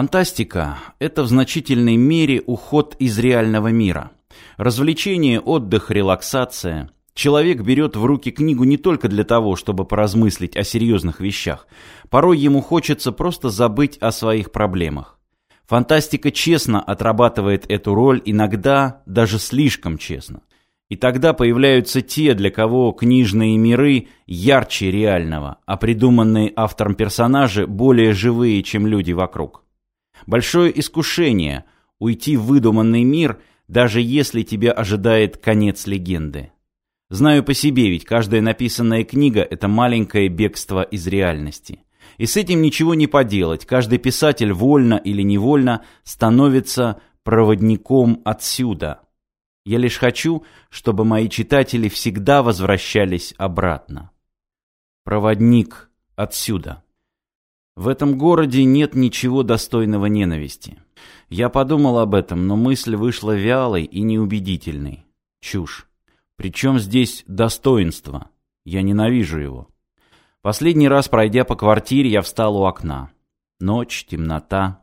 Фантастика – это в значительной мере уход из реального мира. Развлечение, отдых, релаксация. Человек берет в руки книгу не только для того, чтобы поразмыслить о серьезных вещах. Порой ему хочется просто забыть о своих проблемах. Фантастика честно отрабатывает эту роль, иногда даже слишком честно. И тогда появляются те, для кого книжные миры ярче реального, а придуманные автором персонажи более живые, чем люди вокруг. Большое искушение — уйти в выдуманный мир, даже если тебя ожидает конец легенды. Знаю по себе, ведь каждая написанная книга — это маленькое бегство из реальности. И с этим ничего не поделать, каждый писатель вольно или невольно становится проводником отсюда. Я лишь хочу, чтобы мои читатели всегда возвращались обратно. Проводник отсюда. В этом городе нет ничего достойного ненависти. Я подумал об этом, но мысль вышла вялой и неубедительной. Чушь. Причем здесь достоинство? Я ненавижу его. Последний раз, пройдя по квартире, я встал у окна. Ночь, темнота.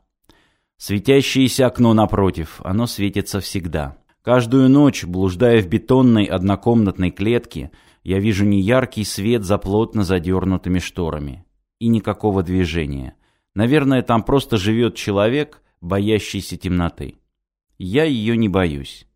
Светящееся окно напротив, оно светится всегда. Каждую ночь, блуждая в бетонной однокомнатной клетке, я вижу неяркий свет за плотно задернутыми шторами и никакого движения. Наверное, там просто живет человек, боящийся темноты. Я ее не боюсь.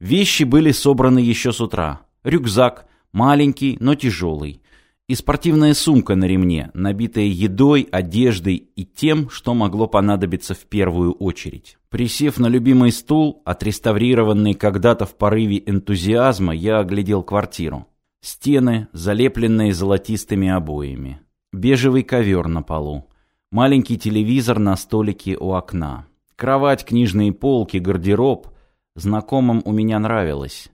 Вещи были собраны еще с утра. Рюкзак, маленький, но тяжелый. И спортивная сумка на ремне, набитая едой, одеждой и тем, что могло понадобиться в первую очередь. Присев на любимый стул, отреставрированный когда-то в порыве энтузиазма, я оглядел квартиру. Стены, залепленные золотистыми обоями. Бежевый ковер на полу. Маленький телевизор на столике у окна. Кровать, книжные полки, гардероб. Знакомым у меня нравилось.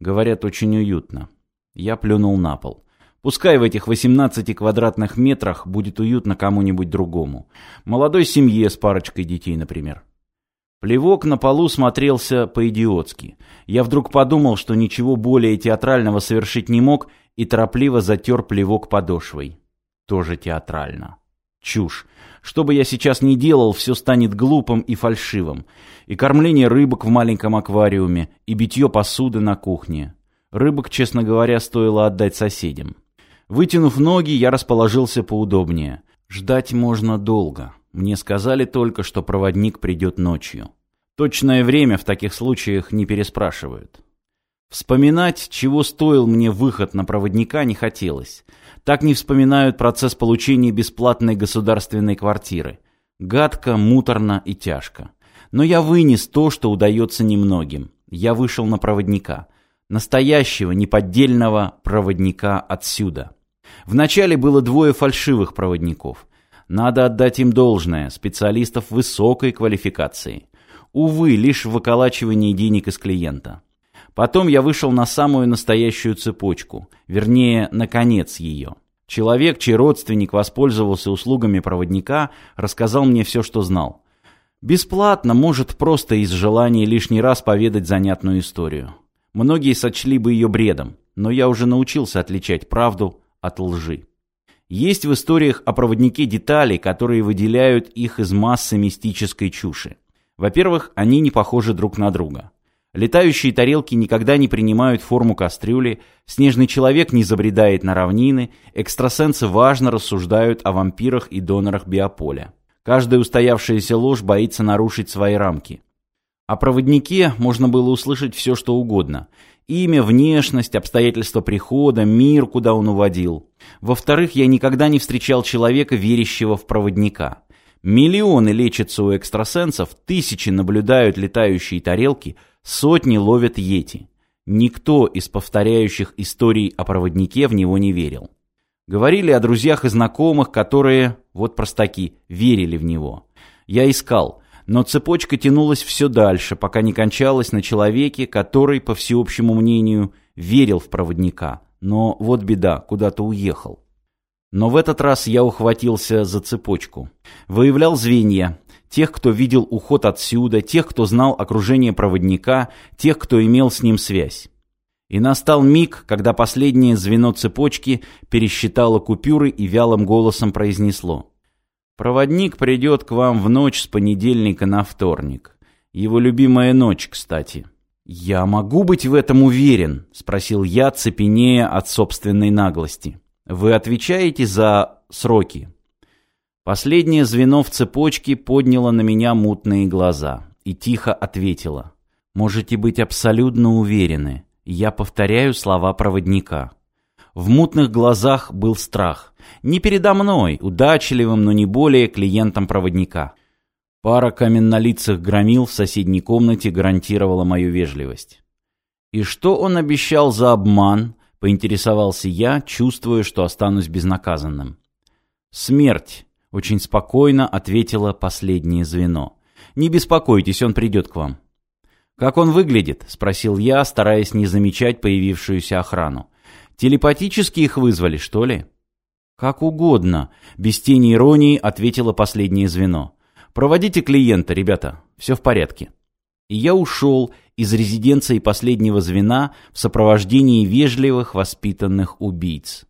Говорят, очень уютно. Я плюнул на пол. Пускай в этих 18 квадратных метрах будет уютно кому-нибудь другому. Молодой семье с парочкой детей, например. Плевок на полу смотрелся по-идиотски. Я вдруг подумал, что ничего более театрального совершить не мог, и торопливо затер плевок подошвой тоже театрально. Чушь. Что бы я сейчас ни делал, все станет глупым и фальшивым. И кормление рыбок в маленьком аквариуме, и битье посуды на кухне. Рыбок, честно говоря, стоило отдать соседям. Вытянув ноги, я расположился поудобнее. Ждать можно долго. Мне сказали только, что проводник придет ночью. Точное время в таких случаях не переспрашивают. Вспоминать, чего стоил мне выход на проводника, не хотелось. Так не вспоминают процесс получения бесплатной государственной квартиры. Гадко, муторно и тяжко. Но я вынес то, что удается немногим. Я вышел на проводника. Настоящего, неподдельного проводника отсюда. Вначале было двое фальшивых проводников. Надо отдать им должное, специалистов высокой квалификации. Увы, лишь в выколачивании денег из клиента. Потом я вышел на самую настоящую цепочку, вернее, на конец ее. Человек, чей родственник воспользовался услугами проводника, рассказал мне все, что знал. Бесплатно, может, просто из желания лишний раз поведать занятную историю. Многие сочли бы ее бредом, но я уже научился отличать правду от лжи. Есть в историях о проводнике детали, которые выделяют их из массы мистической чуши. Во-первых, они не похожи друг на друга. Летающие тарелки никогда не принимают форму кастрюли, снежный человек не забредает на равнины, экстрасенсы важно рассуждают о вампирах и донорах биополя. Каждая устоявшаяся ложь боится нарушить свои рамки. О проводнике можно было услышать все, что угодно. Имя, внешность, обстоятельства прихода, мир, куда он уводил. Во-вторых, я никогда не встречал человека, верящего в проводника. Миллионы лечатся у экстрасенсов, тысячи наблюдают летающие тарелки – Сотни ловят йети. Никто из повторяющих историй о проводнике в него не верил. Говорили о друзьях и знакомых, которые, вот простаки, верили в него. Я искал, но цепочка тянулась все дальше, пока не кончалась на человеке, который, по всеобщему мнению, верил в проводника. Но вот беда, куда-то уехал. Но в этот раз я ухватился за цепочку. Выявлял звенья, тех, кто видел уход отсюда, тех, кто знал окружение проводника, тех, кто имел с ним связь. И настал миг, когда последнее звено цепочки пересчитало купюры и вялым голосом произнесло. «Проводник придет к вам в ночь с понедельника на вторник. Его любимая ночь, кстати». «Я могу быть в этом уверен?» – спросил я, цепенея от собственной наглости. «Вы отвечаете за сроки?» Последнее звено в цепочке подняло на меня мутные глаза и тихо ответило. «Можете быть абсолютно уверены. Я повторяю слова проводника». В мутных глазах был страх. Не передо мной, удачливым, но не более клиентом проводника. Пара каменнолицых громил в соседней комнате гарантировала мою вежливость. «И что он обещал за обман?» — поинтересовался я, чувствуя, что останусь безнаказанным. «Смерть», — очень спокойно ответило последнее звено. «Не беспокойтесь, он придет к вам». «Как он выглядит?» — спросил я, стараясь не замечать появившуюся охрану. «Телепатически их вызвали, что ли?» «Как угодно», — без тени иронии ответило последнее звено. «Проводите клиента, ребята, все в порядке». И я ушел из резиденции последнего звена в сопровождении вежливых воспитанных убийц.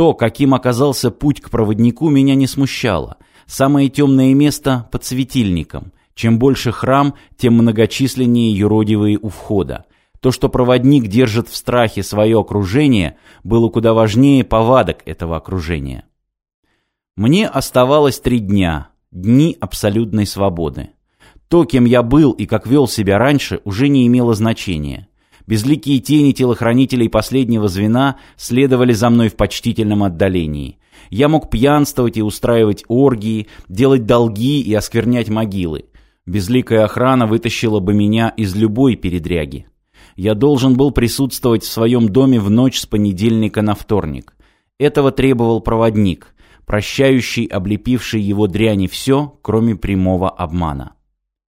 То, каким оказался путь к проводнику, меня не смущало. Самое темное место под светильником. Чем больше храм, тем многочисленнее юродивые у входа. То, что проводник держит в страхе свое окружение, было куда важнее повадок этого окружения. Мне оставалось три дня, дни абсолютной свободы. То, кем я был и как вел себя раньше, уже не имело значения. Безликие тени телохранителей последнего звена следовали за мной в почтительном отдалении. Я мог пьянствовать и устраивать оргии, делать долги и осквернять могилы. Безликая охрана вытащила бы меня из любой передряги. Я должен был присутствовать в своем доме в ночь с понедельника на вторник. Этого требовал проводник, прощающий, облепивший его дряни все, кроме прямого обмана.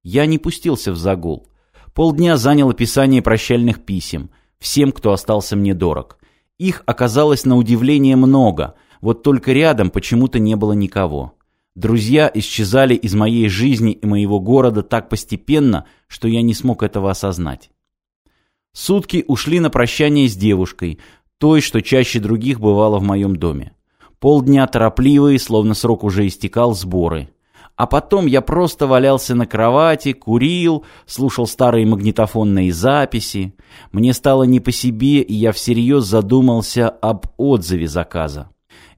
Я не пустился в загул. Полдня занял описание прощальных писем всем, кто остался мне дорог. Их оказалось на удивление много, вот только рядом почему-то не было никого. Друзья исчезали из моей жизни и моего города так постепенно, что я не смог этого осознать. Сутки ушли на прощание с девушкой, той, что чаще других бывало в моем доме. Полдня торопливые, словно срок уже истекал, сборы – а потом я просто валялся на кровати, курил, слушал старые магнитофонные записи. Мне стало не по себе, и я всерьез задумался об отзыве заказа.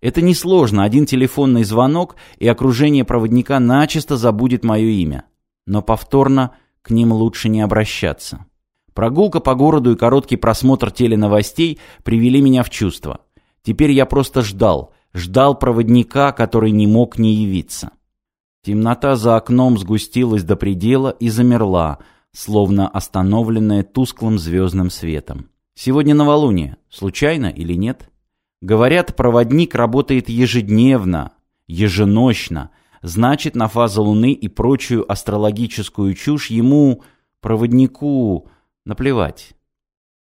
Это несложно, один телефонный звонок, и окружение проводника начисто забудет мое имя. Но повторно к ним лучше не обращаться. Прогулка по городу и короткий просмотр теленовостей привели меня в чувство. Теперь я просто ждал, ждал проводника, который не мог не явиться. Темнота за окном сгустилась до предела и замерла, словно остановленная тусклым звездным светом. Сегодня новолуние. Случайно или нет? Говорят, проводник работает ежедневно, еженочно. Значит, на фазу Луны и прочую астрологическую чушь ему, проводнику, наплевать.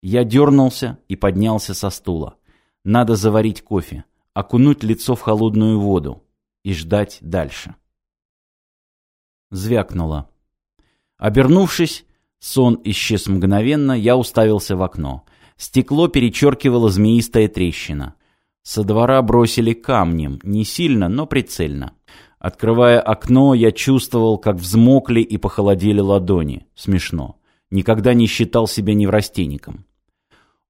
Я дернулся и поднялся со стула. Надо заварить кофе, окунуть лицо в холодную воду и ждать дальше. Звякнуло. Обернувшись, сон исчез мгновенно, я уставился в окно. Стекло перечеркивало змеистая трещина. Со двора бросили камнем, не сильно, но прицельно. Открывая окно, я чувствовал, как взмокли и похолодели ладони. Смешно. Никогда не считал себя неврастенником.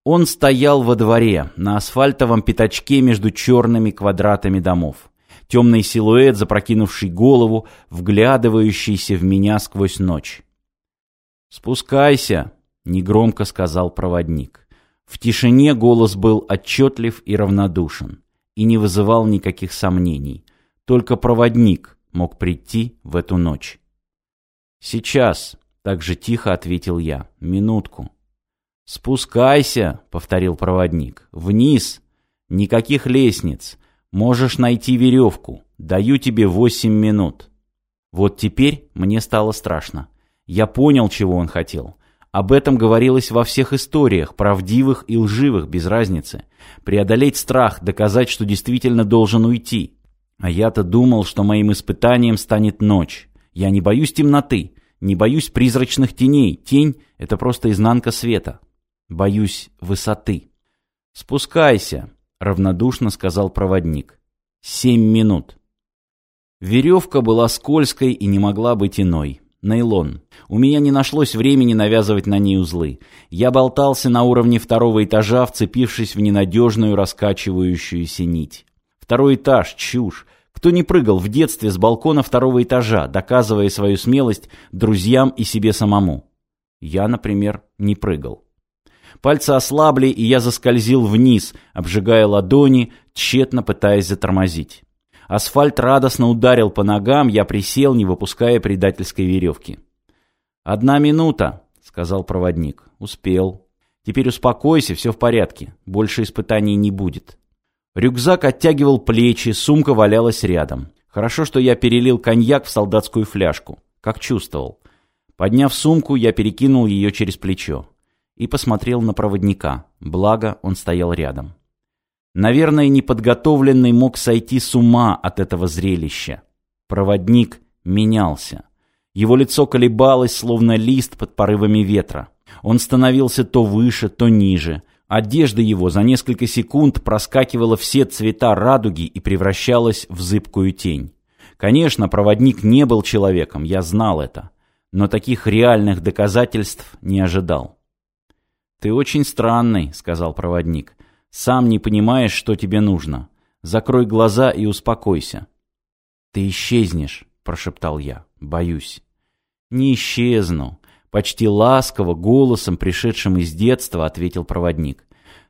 Он стоял во дворе, на асфальтовом пятачке между черными квадратами домов темный силуэт, запрокинувший голову, вглядывающийся в меня сквозь ночь. «Спускайся», — негромко сказал проводник. В тишине голос был отчетлив и равнодушен, и не вызывал никаких сомнений. Только проводник мог прийти в эту ночь. «Сейчас», — так же тихо ответил я, — «минутку». «Спускайся», — повторил проводник, — «вниз. Никаких лестниц можешь найти веревку. Даю тебе восемь минут». Вот теперь мне стало страшно. Я понял, чего он хотел. Об этом говорилось во всех историях, правдивых и лживых, без разницы. Преодолеть страх, доказать, что действительно должен уйти. А я-то думал, что моим испытанием станет ночь. Я не боюсь темноты, не боюсь призрачных теней. Тень — это просто изнанка света. Боюсь высоты. «Спускайся», — равнодушно сказал проводник. «Семь минут». Веревка была скользкой и не могла быть иной. Нейлон. У меня не нашлось времени навязывать на ней узлы. Я болтался на уровне второго этажа, вцепившись в ненадежную раскачивающуюся нить. Второй этаж, чушь. Кто не прыгал в детстве с балкона второго этажа, доказывая свою смелость друзьям и себе самому? Я, например, не прыгал. Пальцы ослабли, и я заскользил вниз, обжигая ладони, тщетно пытаясь затормозить. Асфальт радостно ударил по ногам, я присел, не выпуская предательской веревки. «Одна минута», — сказал проводник. «Успел. Теперь успокойся, все в порядке. Больше испытаний не будет». Рюкзак оттягивал плечи, сумка валялась рядом. Хорошо, что я перелил коньяк в солдатскую фляжку. Как чувствовал. Подняв сумку, я перекинул ее через плечо и посмотрел на проводника, благо он стоял рядом. Наверное, неподготовленный мог сойти с ума от этого зрелища. Проводник менялся. Его лицо колебалось, словно лист под порывами ветра. Он становился то выше, то ниже. Одежда его за несколько секунд проскакивала все цвета радуги и превращалась в зыбкую тень. Конечно, проводник не был человеком, я знал это. Но таких реальных доказательств не ожидал. «Ты очень странный», — сказал проводник. «Сам не понимаешь, что тебе нужно. Закрой глаза и успокойся». «Ты исчезнешь», — прошептал я. «Боюсь». «Не исчезну», — почти ласково, голосом, пришедшим из детства, ответил проводник.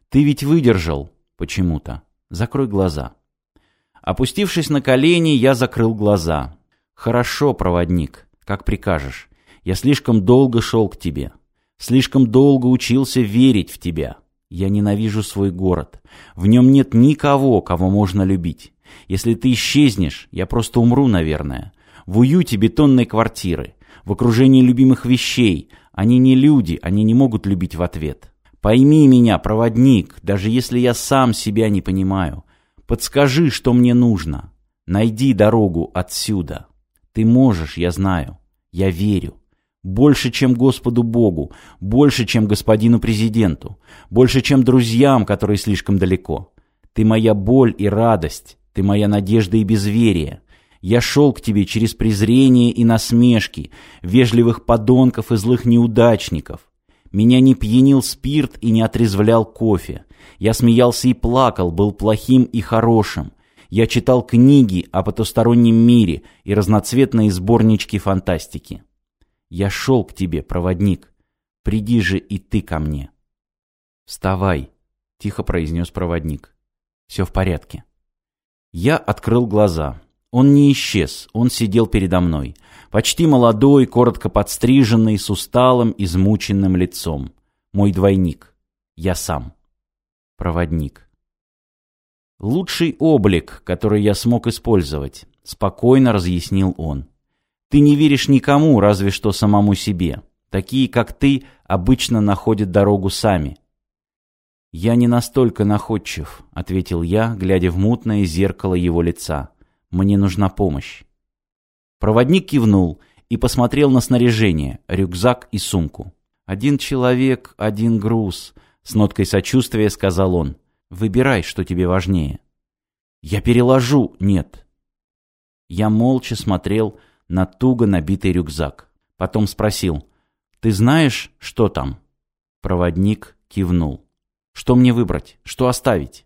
«Ты ведь выдержал почему-то. Закрой глаза». Опустившись на колени, я закрыл глаза. «Хорошо, проводник, как прикажешь. Я слишком долго шел к тебе. Слишком долго учился верить в тебя. Я ненавижу свой город. В нем нет никого, кого можно любить. Если ты исчезнешь, я просто умру, наверное. В уюте бетонной квартиры, в окружении любимых вещей. Они не люди, они не могут любить в ответ. Пойми меня, проводник, даже если я сам себя не понимаю. Подскажи, что мне нужно. Найди дорогу отсюда. Ты можешь, я знаю. Я верю. Больше, чем Господу Богу, больше, чем господину президенту, больше, чем друзьям, которые слишком далеко. Ты моя боль и радость, ты моя надежда и безверие. Я шел к тебе через презрение и насмешки, вежливых подонков и злых неудачников. Меня не пьянил спирт и не отрезвлял кофе. Я смеялся и плакал, был плохим и хорошим. Я читал книги о потустороннем мире и разноцветные сборнички фантастики. Я шел к тебе, проводник. Приди же и ты ко мне. Вставай, тихо произнес проводник. Все в порядке. Я открыл глаза. Он не исчез, он сидел передо мной. Почти молодой, коротко подстриженный, с усталым, измученным лицом. Мой двойник. Я сам. Проводник. Лучший облик, который я смог использовать, спокойно разъяснил он. Ты не веришь никому, разве что самому себе. Такие, как ты, обычно находят дорогу сами. «Я не настолько находчив», — ответил я, глядя в мутное зеркало его лица. «Мне нужна помощь». Проводник кивнул и посмотрел на снаряжение, рюкзак и сумку. «Один человек, один груз», — с ноткой сочувствия сказал он. «Выбирай, что тебе важнее». «Я переложу!» «Нет». Я молча смотрел на туго набитый рюкзак. Потом спросил, «Ты знаешь, что там?» Проводник кивнул. «Что мне выбрать? Что оставить?»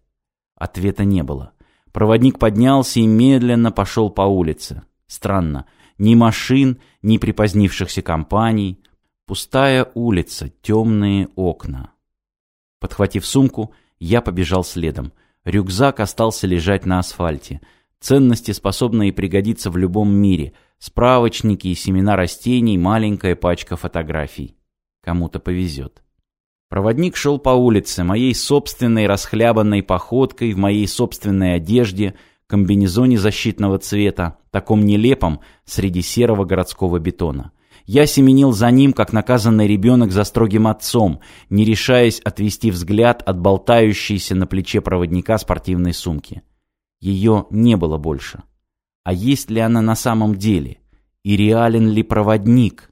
Ответа не было. Проводник поднялся и медленно пошел по улице. Странно. Ни машин, ни припозднившихся компаний. Пустая улица, темные окна. Подхватив сумку, я побежал следом. Рюкзак остался лежать на асфальте — Ценности, способные пригодиться в любом мире. Справочники и семена растений, маленькая пачка фотографий. Кому-то повезет. Проводник шел по улице, моей собственной расхлябанной походкой, в моей собственной одежде, комбинезоне защитного цвета, таком нелепом среди серого городского бетона. Я семенил за ним, как наказанный ребенок за строгим отцом, не решаясь отвести взгляд от болтающейся на плече проводника спортивной сумки ее не было больше. А есть ли она на самом деле? И реален ли проводник,